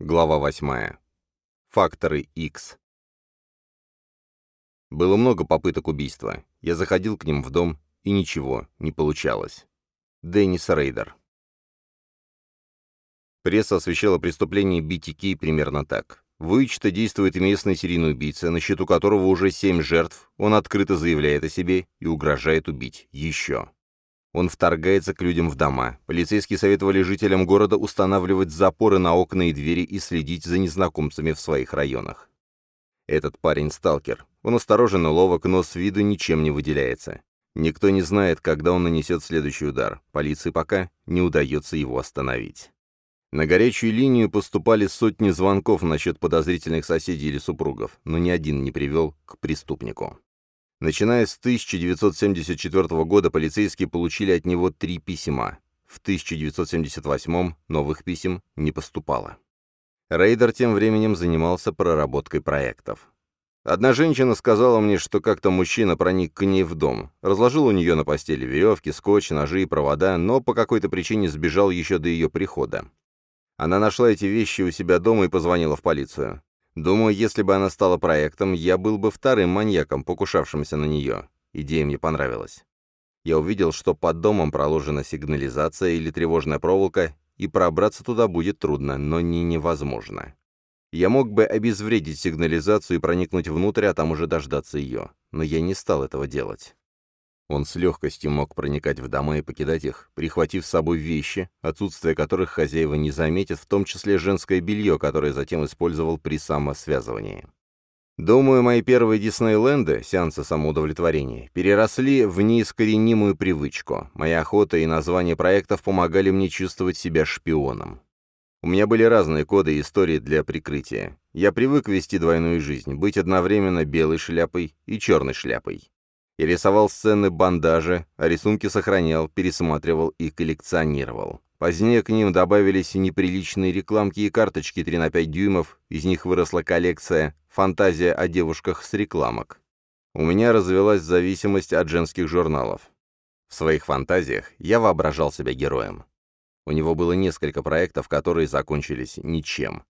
Глава 8. Факторы X. Было много попыток убийства. Я заходил к ним в дом, и ничего не получалось. Деннис Рейдер. Пресса освещала преступление BTK примерно так. В Уичте действует местный серийный убийца, на счету которого уже семь жертв, он открыто заявляет о себе и угрожает убить еще. Он вторгается к людям в дома. Полицейские советовали жителям города устанавливать запоры на окна и двери и следить за незнакомцами в своих районах. Этот парень сталкер. Он осторожен и ловок, но с виду ничем не выделяется. Никто не знает, когда он нанесет следующий удар. Полиции пока не удается его остановить. На горячую линию поступали сотни звонков насчет подозрительных соседей или супругов, но ни один не привел к преступнику. Начиная с 1974 года полицейские получили от него три письма. В 1978 новых писем не поступало. Рейдер тем временем занимался проработкой проектов. Одна женщина сказала мне, что как-то мужчина проник к ней в дом, разложил у нее на постели веревки, скотч, ножи и провода, но по какой-то причине сбежал еще до ее прихода. Она нашла эти вещи у себя дома и позвонила в полицию. Думаю, если бы она стала проектом, я был бы вторым маньяком, покушавшимся на нее. Идея мне понравилась. Я увидел, что под домом проложена сигнализация или тревожная проволока, и пробраться туда будет трудно, но не невозможно. Я мог бы обезвредить сигнализацию и проникнуть внутрь, а там уже дождаться ее, но я не стал этого делать. Он с легкостью мог проникать в дома и покидать их, прихватив с собой вещи, отсутствие которых хозяева не заметят, в том числе женское белье, которое затем использовал при самосвязывании. Думаю, мои первые Диснейленды, сеансы самоудовлетворения, переросли в неискоренимую привычку. Моя охота и название проектов помогали мне чувствовать себя шпионом. У меня были разные коды и истории для прикрытия. Я привык вести двойную жизнь, быть одновременно белой шляпой и черной шляпой. Я рисовал сцены бандажа, а рисунки сохранял, пересматривал и коллекционировал. Позднее к ним добавились неприличные рекламки и карточки 3 на 5 дюймов, из них выросла коллекция «Фантазия о девушках с рекламок». У меня развелась зависимость от женских журналов. В своих фантазиях я воображал себя героем. У него было несколько проектов, которые закончились ничем.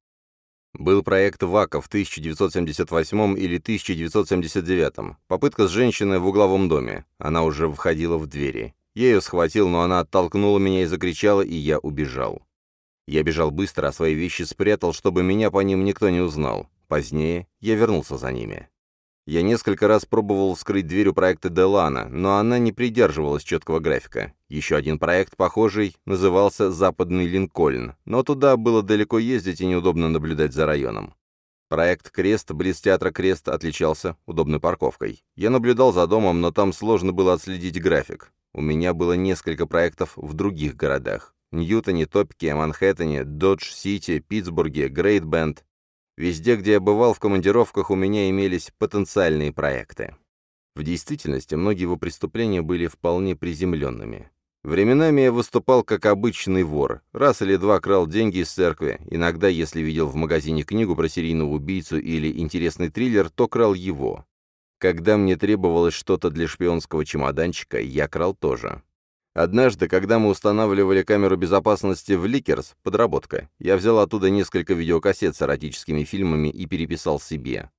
Был проект ВАКа в 1978 или 1979. Попытка с женщиной в угловом доме. Она уже входила в двери. Я ее схватил, но она оттолкнула меня и закричала, и я убежал. Я бежал быстро, а свои вещи спрятал, чтобы меня по ним никто не узнал. Позднее я вернулся за ними. Я несколько раз пробовал вскрыть дверь у проекта Делана, но она не придерживалась четкого графика. Еще один проект, похожий, назывался «Западный Линкольн», но туда было далеко ездить и неудобно наблюдать за районом. Проект «Крест» близ театра «Крест» отличался удобной парковкой. Я наблюдал за домом, но там сложно было отследить график. У меня было несколько проектов в других городах. Ньютоне, Топике, Манхэттене, Додж-Сити, Питтсбурге, Грейт-Бенд. Везде, где я бывал в командировках, у меня имелись потенциальные проекты. В действительности, многие его преступления были вполне приземленными. Временами я выступал как обычный вор. Раз или два крал деньги из церкви. Иногда, если видел в магазине книгу про серийного убийцу или интересный триллер, то крал его. Когда мне требовалось что-то для шпионского чемоданчика, я крал тоже. Однажды, когда мы устанавливали камеру безопасности в Leekers, подработка, я взял оттуда несколько видеокассет с эротическими фильмами и переписал себе.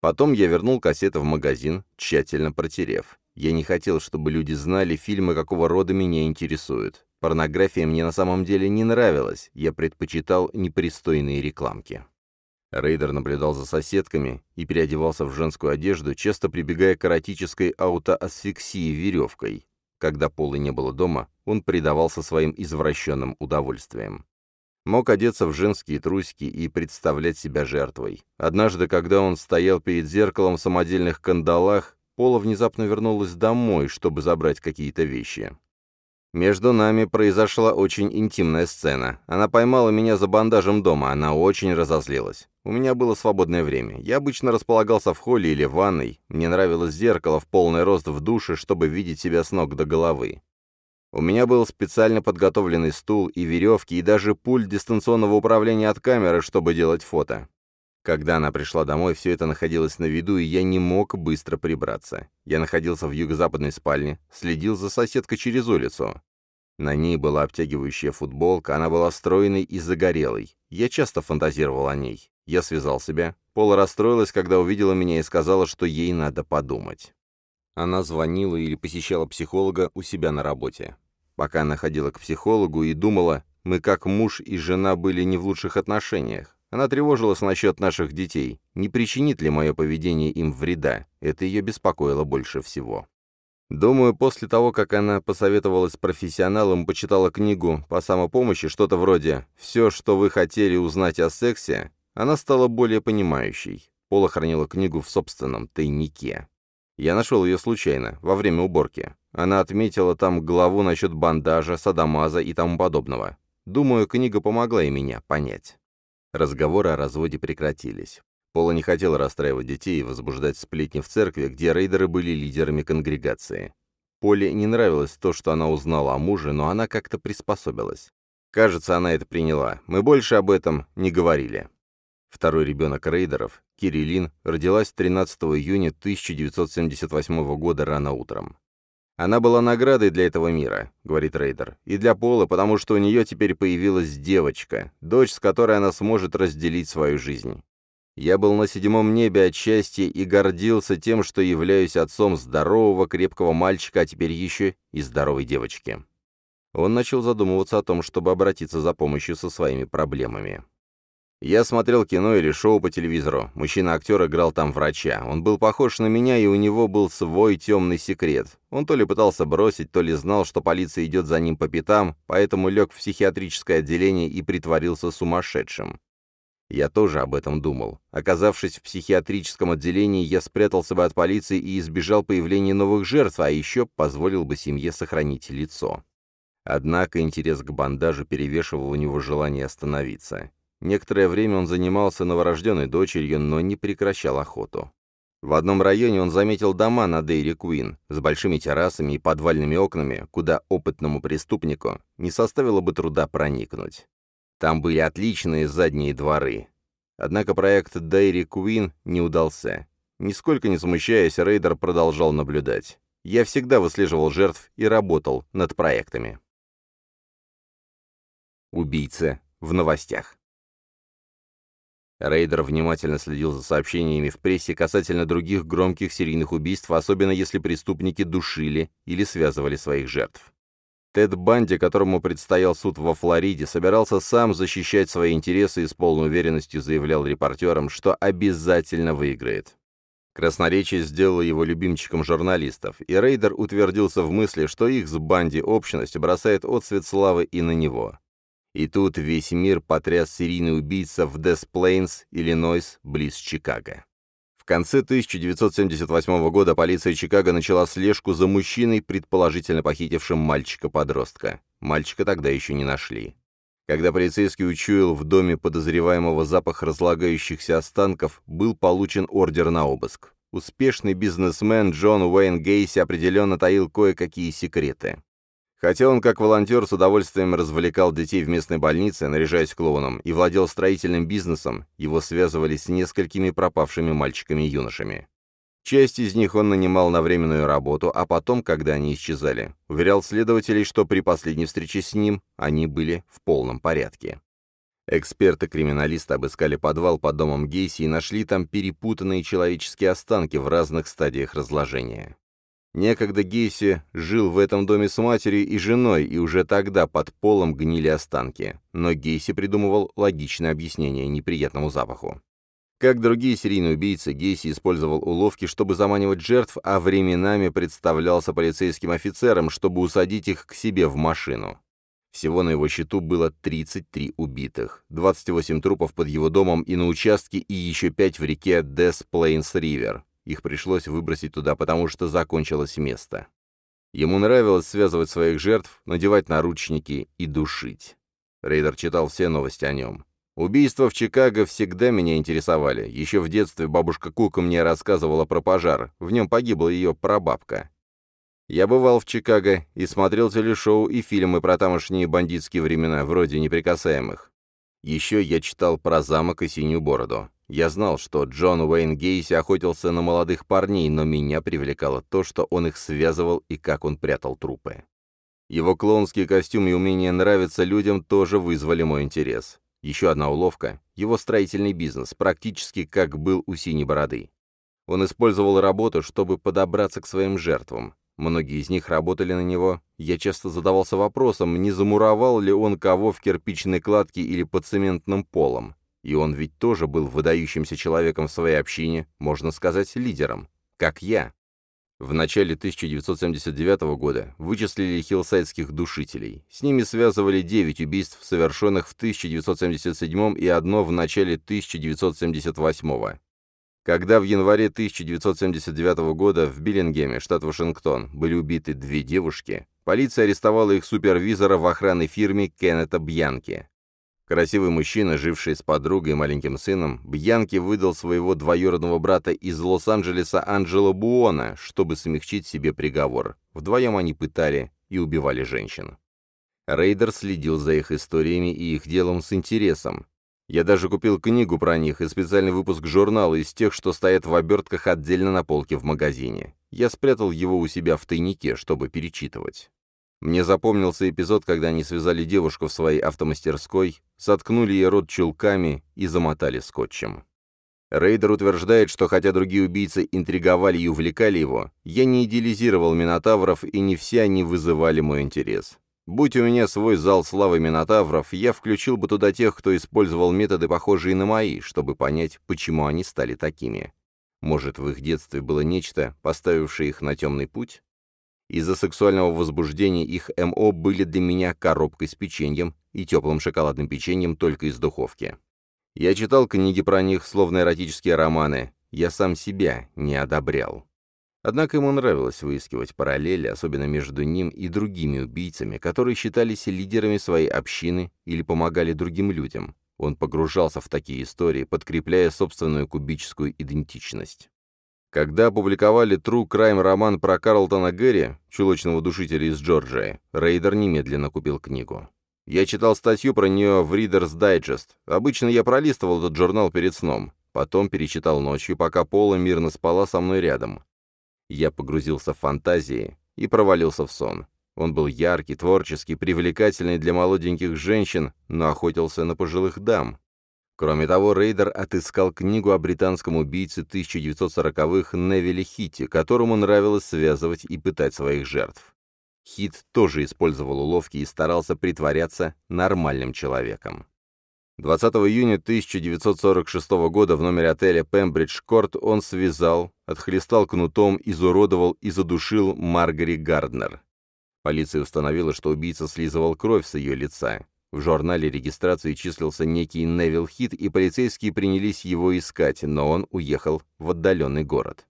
Потом я вернул кассеты в магазин, тщательно протерев. Я не хотел, чтобы люди знали, фильмы какого рода меня интересуют. Порнография мне на самом деле не нравилась, я предпочитал непристойные рекламки. Рейдер наблюдал за соседками и переодевался в женскую одежду, часто прибегая к эротической аутоасфиксии веревкой. Когда Полы не было дома, он предавался своим извращенным удовольствиям. Мог одеться в женские трусики и представлять себя жертвой. Однажды, когда он стоял перед зеркалом в самодельных кандалах, Пола внезапно вернулась домой, чтобы забрать какие-то вещи. Между нами произошла очень интимная сцена. Она поймала меня за бандажем дома, она очень разозлилась. У меня было свободное время. Я обычно располагался в холле или в ванной. Мне нравилось зеркало в полный рост в душе, чтобы видеть себя с ног до головы. У меня был специально подготовленный стул и веревки, и даже пульт дистанционного управления от камеры, чтобы делать фото. Когда она пришла домой, все это находилось на виду, и я не мог быстро прибраться. Я находился в юго-западной спальне, следил за соседкой через улицу. На ней была обтягивающая футболка, она была стройной и загорелой. Я часто фантазировал о ней. Я связал себя. Пола расстроилась, когда увидела меня и сказала, что ей надо подумать. Она звонила или посещала психолога у себя на работе. Пока она ходила к психологу и думала, мы как муж и жена были не в лучших отношениях. Она тревожилась насчет наших детей. Не причинит ли мое поведение им вреда? Это ее беспокоило больше всего. Думаю, после того, как она посоветовалась с профессионалом, почитала книгу по самопомощи, что-то вроде «Все, что вы хотели узнать о сексе», она стала более понимающей. Пола хранила книгу в собственном тайнике. Я нашел ее случайно, во время уборки. Она отметила там главу насчет бандажа, садомаза и тому подобного. Думаю, книга помогла и меня понять. Разговоры о разводе прекратились. Пола не хотела расстраивать детей и возбуждать сплетни в церкви, где рейдеры были лидерами конгрегации. Поле не нравилось то, что она узнала о муже, но она как-то приспособилась. Кажется, она это приняла. Мы больше об этом не говорили. Второй ребенок рейдеров, Кириллин, родилась 13 июня 1978 года рано утром. «Она была наградой для этого мира», — говорит Рейдер, — «и для Пола, потому что у нее теперь появилась девочка, дочь, с которой она сможет разделить свою жизнь. Я был на седьмом небе от счастья и гордился тем, что являюсь отцом здорового, крепкого мальчика, а теперь еще и здоровой девочки». Он начал задумываться о том, чтобы обратиться за помощью со своими проблемами. Я смотрел кино или шоу по телевизору. Мужчина-актер играл там врача. Он был похож на меня, и у него был свой темный секрет. Он то ли пытался бросить, то ли знал, что полиция идет за ним по пятам, поэтому лег в психиатрическое отделение и притворился сумасшедшим. Я тоже об этом думал. Оказавшись в психиатрическом отделении, я спрятался бы от полиции и избежал появления новых жертв, а еще позволил бы семье сохранить лицо. Однако интерес к бандажу перевешивал у него желание остановиться. Некоторое время он занимался новорожденной дочерью, но не прекращал охоту. В одном районе он заметил дома на Dairy Queen с большими террасами и подвальными окнами, куда опытному преступнику не составило бы труда проникнуть. Там были отличные задние дворы. Однако проект Dairy Queen не удался. Нисколько не смущаясь, Рейдер продолжал наблюдать. Я всегда выслеживал жертв и работал над проектами. Убийца в новостях. Рейдер внимательно следил за сообщениями в прессе касательно других громких серийных убийств, особенно если преступники душили или связывали своих жертв. Тед Банди, которому предстоял суд во Флориде, собирался сам защищать свои интересы и с полной уверенностью заявлял репортерам, что обязательно выиграет. Красноречие сделало его любимчиком журналистов, и Рейдер утвердился в мысли, что их с Банди общность бросает отсвет славы и на него. И тут весь мир потряс серийный убийца в Дес-Плейнс, Иллинойс, близ Чикаго. В конце 1978 года полиция Чикаго начала слежку за мужчиной, предположительно похитившим мальчика-подростка. Мальчика тогда еще не нашли. Когда полицейский учуял в доме подозреваемого запах разлагающихся останков, был получен ордер на обыск. Успешный бизнесмен Джон Уэйн Гейси определенно таил кое-какие секреты. Хотя он как волонтер с удовольствием развлекал детей в местной больнице, наряжаясь клоуном, и владел строительным бизнесом, его связывали с несколькими пропавшими мальчиками и юношами. Часть из них он нанимал на временную работу, а потом, когда они исчезали, уверял следователей, что при последней встрече с ним они были в полном порядке. Эксперты-криминалисты обыскали подвал под домом Гейси и нашли там перепутанные человеческие останки в разных стадиях разложения. Некогда Гейси жил в этом доме с матерью и женой, и уже тогда под полом гнили останки. Но Гейси придумывал логичное объяснение неприятному запаху. Как другие серийные убийцы, Гейси использовал уловки, чтобы заманивать жертв, а временами представлялся полицейским офицером, чтобы усадить их к себе в машину. Всего на его счету было 33 убитых, 28 трупов под его домом и на участке, и еще 5 в реке Дес Плейнс Ривер. Их пришлось выбросить туда, потому что закончилось место. Ему нравилось связывать своих жертв, надевать наручники и душить. Рейдер читал все новости о нем. Убийства в Чикаго всегда меня интересовали. Еще в детстве бабушка Кука мне рассказывала про пожар. В нем погибла ее прабабка. Я бывал в Чикаго и смотрел телешоу и фильмы про тамошние бандитские времена, вроде «Неприкасаемых». Еще я читал про замок и синюю бороду. Я знал, что Джон Уэйн Гейси охотился на молодых парней, но меня привлекало то, что он их связывал и как он прятал трупы. Его клоунский костюм и умение нравиться людям тоже вызвали мой интерес. Еще одна уловка — его строительный бизнес, практически как был у Синей Бороды. Он использовал работу, чтобы подобраться к своим жертвам. Многие из них работали на него. Я часто задавался вопросом, не замуровал ли он кого в кирпичной кладке или под цементным полом. И он ведь тоже был выдающимся человеком в своей общине, можно сказать, лидером. Как я. В начале 1979 года вычислили хиллсайдских душителей. С ними связывали 9 убийств, совершенных в 1977 и одно в начале 1978. Когда в январе 1979 года в Биллингеме, штат Вашингтон, были убиты две девушки, полиция арестовала их супервизора в охранной фирме Кеннета Бьянки. Красивый мужчина, живший с подругой и маленьким сыном, Бьянки выдал своего двоюродного брата из Лос-Анджелеса Анджело Буона, чтобы смягчить себе приговор. Вдвоем они пытали и убивали женщин. Рейдер следил за их историями и их делом с интересом. Я даже купил книгу про них и специальный выпуск журнала из тех, что стоят в обертках отдельно на полке в магазине. Я спрятал его у себя в тайнике, чтобы перечитывать. Мне запомнился эпизод, когда они связали девушку в своей автомастерской, заткнули ей рот чулками и замотали скотчем. Рейдер утверждает, что хотя другие убийцы интриговали и увлекали его, я не идеализировал Минотавров, и не все они вызывали мой интерес. Будь у меня свой зал славы Минотавров, я включил бы туда тех, кто использовал методы, похожие на мои, чтобы понять, почему они стали такими. Может, в их детстве было нечто, поставившее их на темный путь? Из-за сексуального возбуждения их МО были для меня коробкой с печеньем и теплым шоколадным печеньем только из духовки. Я читал книги про них, словно эротические романы. Я сам себя не одобрял. Однако ему нравилось выискивать параллели, особенно между ним и другими убийцами, которые считались лидерами своей общины или помогали другим людям. Он погружался в такие истории, подкрепляя собственную кубическую идентичность. Когда опубликовали True Crime роман про Карлтона Гэри, чулочного душителя из Джорджии, Рейдер немедленно купил книгу. Я читал статью про нее в Reader's Digest. Обычно я пролистывал этот журнал перед сном. Потом перечитал ночью, пока Пола мирно спала со мной рядом. Я погрузился в фантазии и провалился в сон. Он был яркий, творческий, привлекательный для молоденьких женщин, но охотился на пожилых дам. Кроме того, Рейдер отыскал книгу о британском убийце 1940-х Невиле Хите, которому нравилось связывать и пытать своих жертв. Хит тоже использовал уловки и старался притворяться нормальным человеком. 20 июня 1946 года в номере отеля Пембридж Корт он связал, отхлестал кнутом, изуродовал и задушил Марджери Гарднер. Полиция установила, что убийца слизывал кровь с ее лица. В журнале регистрации числился некий Невил Хит, и полицейские принялись его искать, но он уехал в отдаленный город.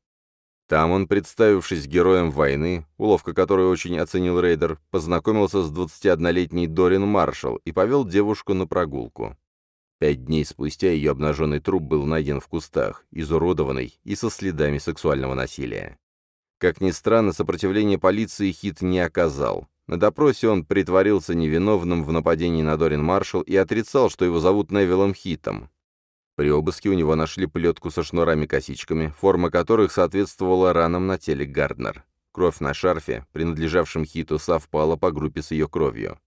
Там он, представившись героем войны, уловка которой очень оценил рейдер, познакомился с 21-летней Дорин Маршалл и повел девушку на прогулку. Пять дней спустя ее обнаженный труп был найден в кустах, изуродованный и со следами сексуального насилия. Как ни странно, сопротивления полиции Хит не оказал. На допросе он притворился невиновным в нападении на Дорин Маршалл и отрицал, что его зовут Невиллом Хитом. При обыске у него нашли плетку со шнурами-косичками, форма которых соответствовала ранам на теле Гарднер. Кровь на шарфе, принадлежавшем Хиту, совпала по группе с ее кровью.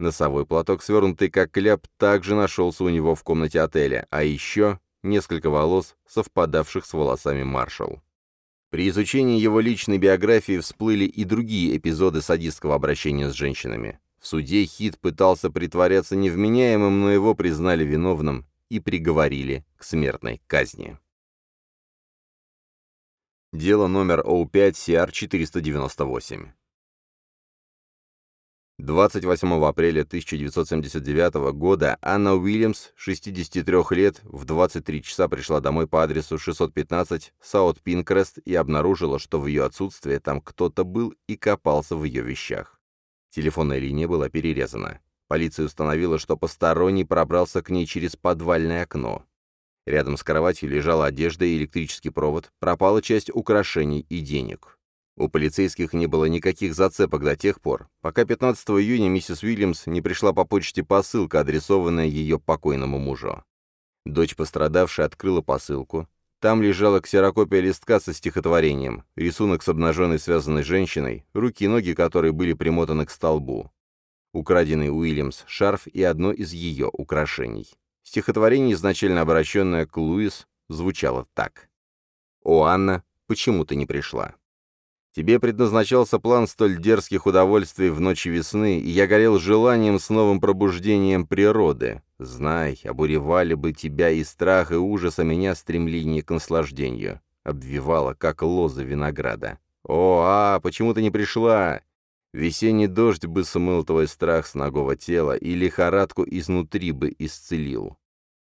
Носовой платок, свернутый как кляп, также нашелся у него в комнате отеля, а еще несколько волос, совпадавших с волосами Маршалл. При изучении его личной биографии всплыли и другие эпизоды садистского обращения с женщинами. В суде Хит пытался притворяться невменяемым, но его признали виновным и приговорили к смертной казни. Дело номер О5-CR-498. 28 апреля 1979 года Анна Уильямс, 63 лет, в 23 часа пришла домой по адресу 615 Саут Пинкрест и обнаружила, что в ее отсутствие там кто-то был и копался в ее вещах. Телефонная линия была перерезана. Полиция установила, что посторонний пробрался к ней через подвальное окно. Рядом с кроватью лежала одежда и электрический провод, пропала часть украшений и денег. У полицейских не было никаких зацепок до тех пор, пока 15 июня миссис Уильямс не пришла по почте посылка, адресованная ее покойному мужу. Дочь пострадавшей открыла посылку. Там лежала ксерокопия листка со стихотворением, рисунок с обнаженной связанной женщиной, руки и ноги которой были примотаны к столбу. Украденный Уильямс шарф и одно из ее украшений. Стихотворение, изначально обращенное к Луис, звучало так. «О, Анна, почему ты не пришла?» Тебе предназначался план столь дерзких удовольствий в ночи весны, и я горел желанием с новым пробуждением природы. Знай, обуревали бы тебя и страх, и ужас, а меня стремление к наслаждению. Обвивала, как лоза винограда. О, а, почему ты не пришла? Весенний дождь бы смыл твой страх с ногого тела и лихорадку изнутри бы исцелил.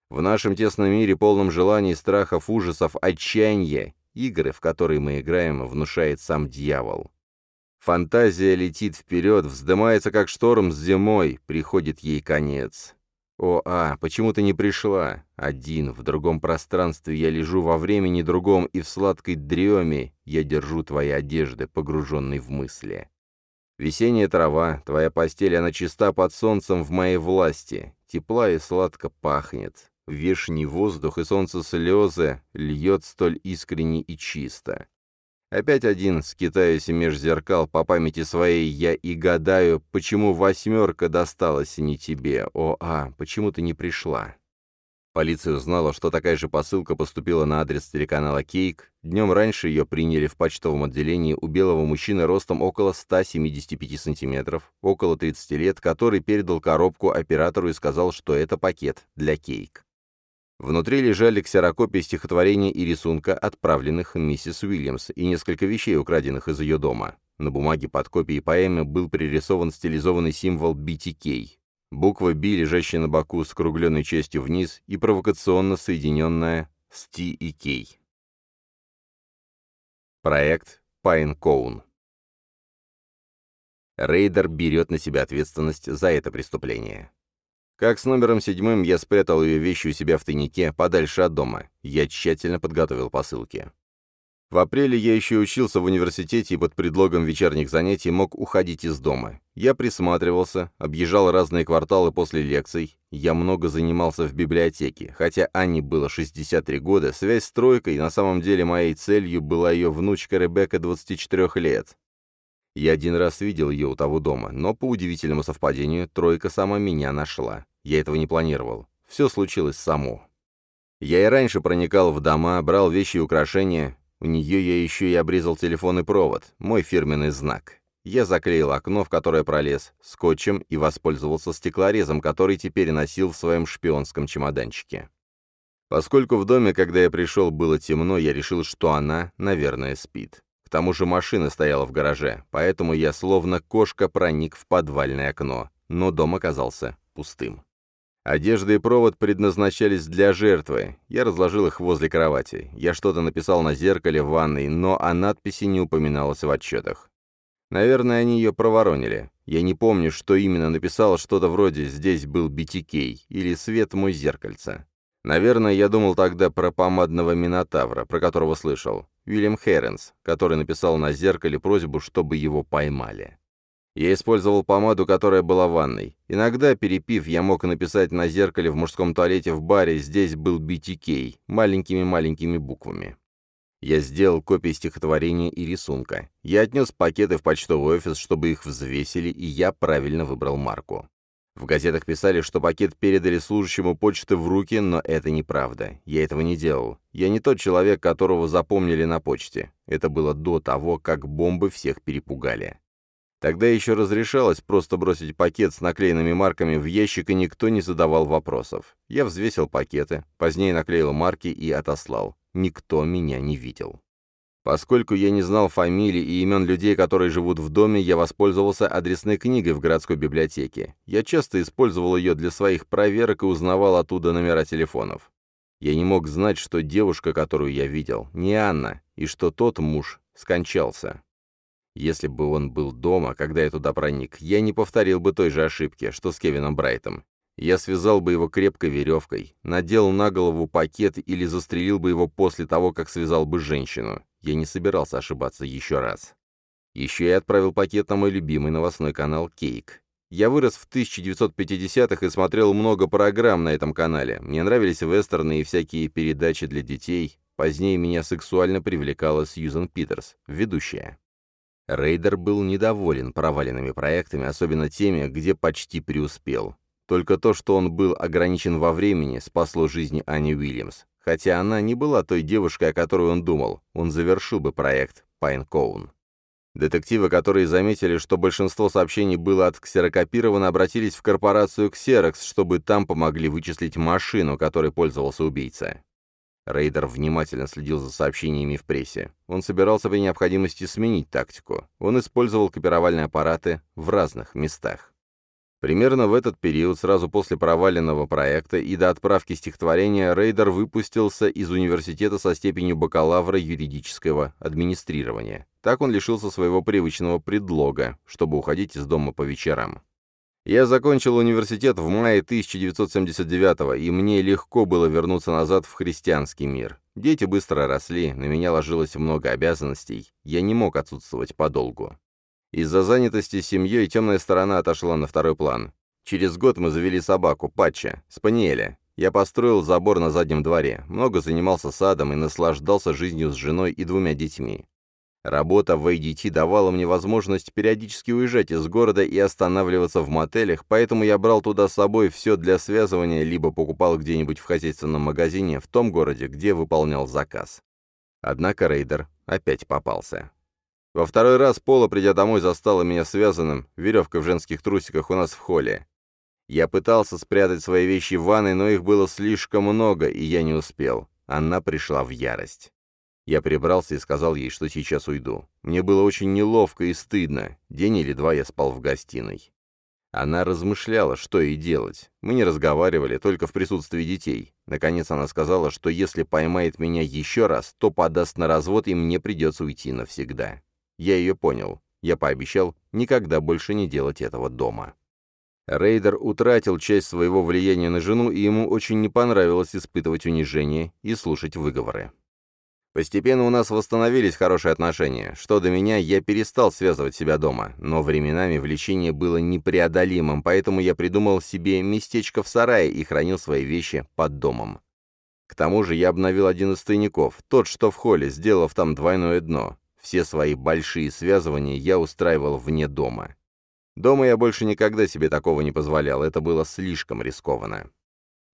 В нашем тесном мире, полном желаний, страхов, ужасов, отчаяния, Игры, в которые мы играем, внушает сам дьявол. Фантазия летит вперед, вздымается как шторм с зимой, приходит ей конец. О, а, почему ты не пришла? Один, в другом пространстве я лежу во времени другом, и в сладкой дреме я держу твои одежды, погруженные в мысли. Весенняя трава, твоя постель, она чиста под солнцем в моей власти, тепла и сладко пахнет. Вешний воздух и солнце слезы льет столь искренне и чисто. Опять один, скитаюсь меж зеркал по памяти своей, я и гадаю, почему восьмерка досталась не тебе, о, а, почему ты не пришла? Полиция узнала, что такая же посылка поступила на адрес телеканала «Кейк». Днем раньше ее приняли в почтовом отделении у белого мужчины ростом около 175 сантиметров, около 30 лет, который передал коробку оператору и сказал, что это пакет для «Кейк». Внутри лежали ксерокопии стихотворения и рисунка, отправленных миссис Уильямс, и несколько вещей, украденных из ее дома. На бумаге под копией поэмы был пририсован стилизованный символ BTK. Буква B, лежащая на боку скругленной частью вниз, и провокационно соединенная с T и K. Проект Пайнкоун. Рейдер берет на себя ответственность за это преступление. Как с номером седьмым я спрятал ее вещи у себя в тайнике, подальше от дома. Я тщательно подготовил посылки. В апреле я еще учился в университете и под предлогом вечерних занятий мог уходить из дома. Я присматривался, объезжал разные кварталы после лекций. Я много занимался в библиотеке. Хотя Анне было 63 года, связь с тройкой на самом деле моей целью была ее внучка Ребекка 24 лет. Я один раз видел ее у того дома, но по удивительному совпадению тройка сама меня нашла. Я этого не планировал. Все случилось само. Я и раньше проникал в дома, брал вещи и украшения. У нее я еще и обрезал телефон и провод, мой фирменный знак. Я заклеил окно, в которое пролез, скотчем и воспользовался стеклорезом, который теперь носил в своем шпионском чемоданчике. Поскольку в доме, когда я пришел, было темно, я решил, что она, наверное, спит. К тому же машина стояла в гараже, поэтому я словно кошка проник в подвальное окно, но дом оказался пустым. Одежда и провод предназначались для жертвы. Я разложил их возле кровати. Я что-то написал на зеркале в ванной, но о надписи не упоминалось в отчетах. Наверное, они ее проворонили. Я не помню, что именно написал, что-то вроде «здесь был BTK» или «свет мой зеркальце». Наверное, я думал тогда про помадного Минотавра, про которого слышал. Уильям Херенс, который написал на зеркале просьбу, чтобы его поймали. Я использовал помаду, которая была в ванной. Иногда, перепив, я мог написать на зеркале в мужском туалете в баре «Здесь был BTK» маленькими-маленькими буквами. Я сделал копии стихотворения и рисунка. Я отнес пакеты в почтовый офис, чтобы их взвесили, и я правильно выбрал марку. В газетах писали, что пакет передали служащему почты в руки, но это неправда. Я этого не делал. Я не тот человек, которого запомнили на почте. Это было до того, как бомбы всех перепугали. Тогда еще разрешалось просто бросить пакет с наклеенными марками в ящик, и никто не задавал вопросов. Я взвесил пакеты, позднее наклеил марки и отослал. Никто меня не видел. Поскольку я не знал фамилий и имен людей, которые живут в доме, я воспользовался адресной книгой в городской библиотеке. Я часто использовал ее для своих проверок и узнавал оттуда номера телефонов. Я не мог знать, что девушка, которую я видел, не Анна, и что тот муж скончался. Если бы он был дома, когда я туда проник, я не повторил бы той же ошибки, что с Кевином Брайтом. Я связал бы его крепкой веревкой, надел на голову пакет или застрелил бы его после того, как связал бы женщину. Я не собирался ошибаться еще раз. Еще я отправил пакет на мой любимый новостной канал «Кейк». Я вырос в 1950-х и смотрел много программ на этом канале. Мне нравились вестерны и всякие передачи для детей. Позднее меня сексуально привлекала Сьюзен Питерс, ведущая. Рейдер был недоволен проваленными проектами, особенно теми, где почти преуспел. Только то, что он был ограничен во времени, спасло жизни Ани Уильямс. Хотя она не была той девушкой, о которой он думал, он завершил бы проект Пайнкоун. Детективы, которые заметили, что большинство сообщений было отксерокопировано, обратились в корпорацию Xerox, чтобы там помогли вычислить машину, которой пользовался убийца. Рейдер внимательно следил за сообщениями в прессе. Он собирался при необходимости сменить тактику. Он использовал копировальные аппараты в разных местах. Примерно в этот период, сразу после проваленного проекта и до отправки стихотворения, Рейдер выпустился из университета со степенью бакалавра юридического администрирования. Так он лишился своего привычного предлога, чтобы уходить из дома по вечерам. Я закончил университет в мае 1979-го, и мне легко было вернуться назад в христианский мир. Дети быстро росли, на меня ложилось много обязанностей, я не мог отсутствовать подолгу. Из-за занятости семьей темная сторона отошла на второй план. Через год мы завели собаку, Патча, Спаниеля. Я построил забор на заднем дворе, много занимался садом и наслаждался жизнью с женой и двумя детьми. Работа в ADT давала мне возможность периодически уезжать из города и останавливаться в мотелях, поэтому я брал туда с собой все для связывания, либо покупал где-нибудь в хозяйственном магазине в том городе, где выполнял заказ. Однако рейдер опять попался. Во второй раз Пола, придя домой, застала меня связанным, веревкой в женских трусиках у нас в холле. Я пытался спрятать свои вещи в ванной, но их было слишком много, и я не успел. Она пришла в ярость. Я прибрался и сказал ей, что сейчас уйду. Мне было очень неловко и стыдно. День или два я спал в гостиной. Она размышляла, что ей делать. Мы не разговаривали, только в присутствии детей. Наконец она сказала, что если поймает меня еще раз, то подаст на развод, и мне придется уйти навсегда. Я ее понял. Я пообещал никогда больше не делать этого дома. Рейдер утратил часть своего влияния на жену, и ему очень не понравилось испытывать унижение и слушать выговоры. Постепенно у нас восстановились хорошие отношения. Что до меня, я перестал связывать себя дома, но временами влечение было непреодолимым, поэтому я придумал себе местечко в сарае и хранил свои вещи под домом. К тому же я обновил один из тайников, тот, что в холле, сделав там двойное дно. Все свои большие связывания я устраивал вне дома. Дома я больше никогда себе такого не позволял, это было слишком рискованно.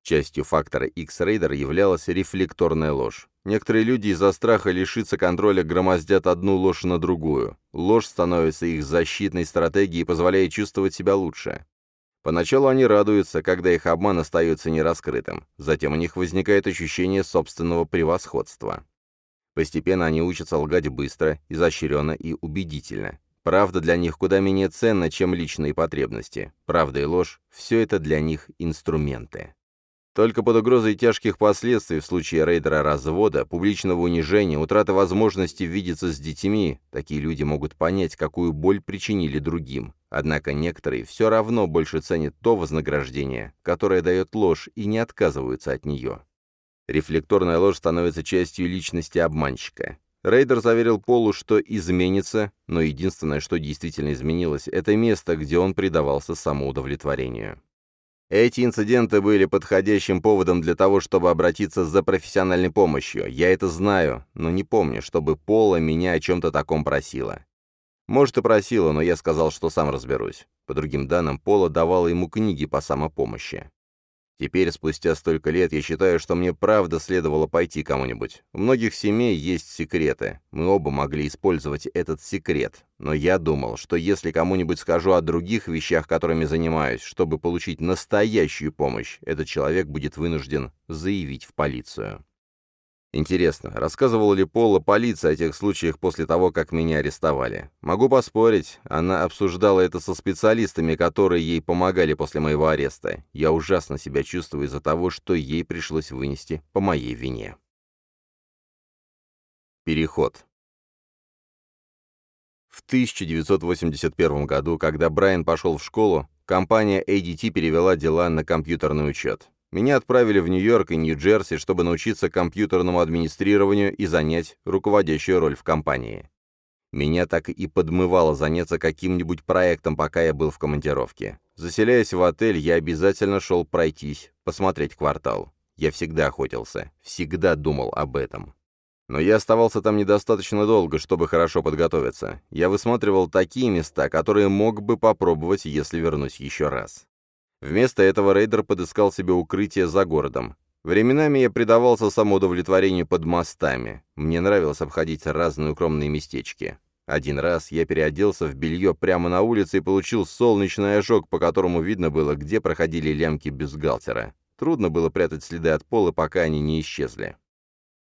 Частью фактора X-Raider являлась рефлекторная ложь. Некоторые люди из-за страха лишиться контроля громоздят одну ложь на другую. Ложь становится их защитной стратегией и позволяет чувствовать себя лучше. Поначалу они радуются, когда их обман остается нераскрытым. Затем у них возникает ощущение собственного превосходства. Постепенно они учатся лгать быстро, изощренно и убедительно. Правда для них куда менее ценна, чем личные потребности. Правда и ложь – все это для них инструменты. Только под угрозой тяжких последствий в случае рейдера развода, публичного унижения, утраты возможности видеться с детьми, такие люди могут понять, какую боль причинили другим. Однако некоторые все равно больше ценят то вознаграждение, которое дает ложь, и не отказываются от нее. Рефлекторная ложь становится частью личности обманщика. Рейдер заверил Полу, что изменится, но единственное, что действительно изменилось, это место, где он предавался самоудовлетворению. Эти инциденты были подходящим поводом для того, чтобы обратиться за профессиональной помощью. Я это знаю, но не помню, чтобы Пола меня о чем-то таком просила. Может, и просила, но я сказал, что сам разберусь. По другим данным, Пола давала ему книги по самопомощи. Теперь, спустя столько лет, я считаю, что мне правда следовало пойти кому-нибудь. У многих семей есть секреты. Мы оба могли использовать этот секрет. Но я думал, что если кому-нибудь скажу о других вещах, которыми занимаюсь, чтобы получить настоящую помощь, этот человек будет вынужден заявить в полицию. Интересно, рассказывала ли Пола полиция о тех случаях после того, как меня арестовали? Могу поспорить, она обсуждала это со специалистами, которые ей помогали после моего ареста. Я ужасно себя чувствую из-за того, что ей пришлось вынести по моей вине. Переход. В 1981 году, когда Брайан пошел в школу, компания ADT перевела дела на компьютерный учет. Меня отправили в Нью-Йорк и Нью-Джерси, чтобы научиться компьютерному администрированию и занять руководящую роль в компании. Меня так и подмывало заняться каким-нибудь проектом, пока я был в командировке. Заселяясь в отель, я обязательно шел пройтись, посмотреть квартал. Я всегда охотился, всегда думал об этом. Но я оставался там недостаточно долго, чтобы хорошо подготовиться. Я высматривал такие места, которые мог бы попробовать, если вернусь еще раз. Вместо этого рейдер подыскал себе укрытие за городом. Временами я предавался самоудовлетворению под мостами. Мне нравилось обходить разные укромные местечки. Один раз я переоделся в белье прямо на улице и получил солнечный ожог, по которому видно было, где проходили лямки бюстгальтера. Трудно было прятать следы от Полы, пока они не исчезли.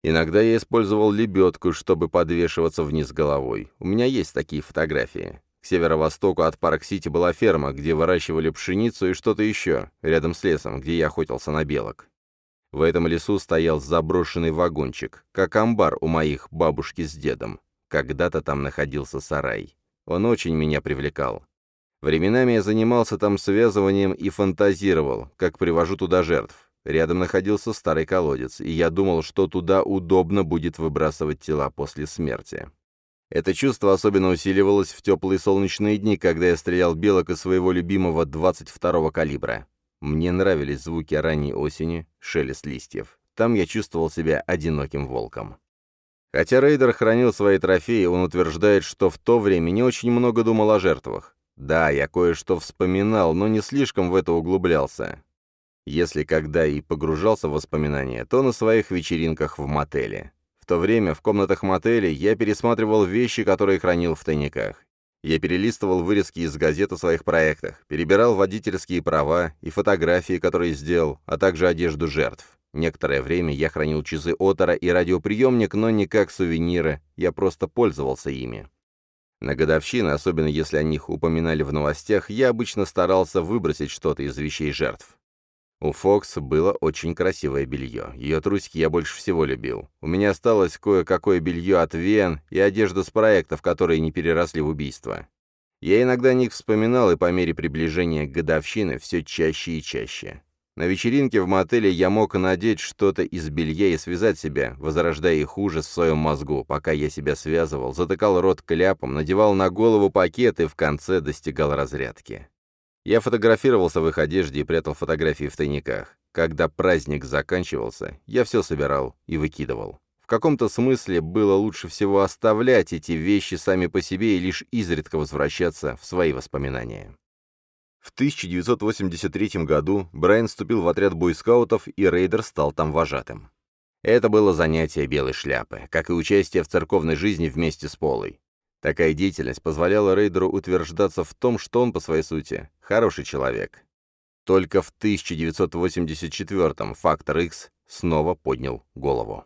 Иногда я использовал лебедку, чтобы подвешиваться вниз головой. У меня есть такие фотографии. Северо-востоку от Парк-Сити была ферма, где выращивали пшеницу и что-то еще, рядом с лесом, где я охотился на белок. В этом лесу стоял заброшенный вагончик, как амбар у моих бабушки с дедом. Когда-то там находился сарай. Он очень меня привлекал. Временами я занимался там связыванием и фантазировал, как привожу туда жертв. Рядом находился старый колодец, и я думал, что туда удобно будет выбрасывать тела после смерти. Это чувство особенно усиливалось в теплые солнечные дни, когда я стрелял белок из своего любимого 22-го калибра. Мне нравились звуки ранней осени, шелест листьев. Там я чувствовал себя одиноким волком. Хотя рейдер хранил свои трофеи, он утверждает, что в то время не очень много думал о жертвах. Да, я кое-что вспоминал, но не слишком в это углублялся. Если когда и погружался в воспоминания, то на своих вечеринках в мотеле. То время в комнатах мотеля я пересматривал вещи, которые хранил в тайниках. Я перелистывал вырезки из газет о своих проектах, перебирал водительские права и фотографии, которые сделал, а также одежду жертв. Некоторое время я хранил часы Отора и радиоприемник, но не как сувениры, я просто пользовался ими. На годовщины, особенно если о них упоминали в новостях, я обычно старался выбросить что-то из вещей жертв. У Фокс было очень красивое белье. Ее трусики я больше всего любил. У меня осталось кое-какое белье от Вен и одежда с проектов, которые не переросли в убийство. Я иногда о них вспоминал, и по мере приближения годовщины все чаще и чаще. На вечеринке в мотеле я мог надеть что-то из белья и связать себя, возрождая их ужас в своем мозгу, пока я себя связывал, затыкал рот кляпом, надевал на голову пакет и в конце достигал разрядки. Я фотографировался в их одежде и прятал фотографии в тайниках. Когда праздник заканчивался, я все собирал и выкидывал. В каком-то смысле было лучше всего оставлять эти вещи сами по себе и лишь изредка возвращаться в свои воспоминания. В 1983 году Брайан вступил в отряд бойскаутов, и рейдер стал там вожатым. Это было занятие белой шляпы, как и участие в церковной жизни вместе с Полой. Такая деятельность позволяла рейдеру утверждаться в том, что он, по своей сути, хороший человек. Только в 1984-м фактор X снова поднял голову.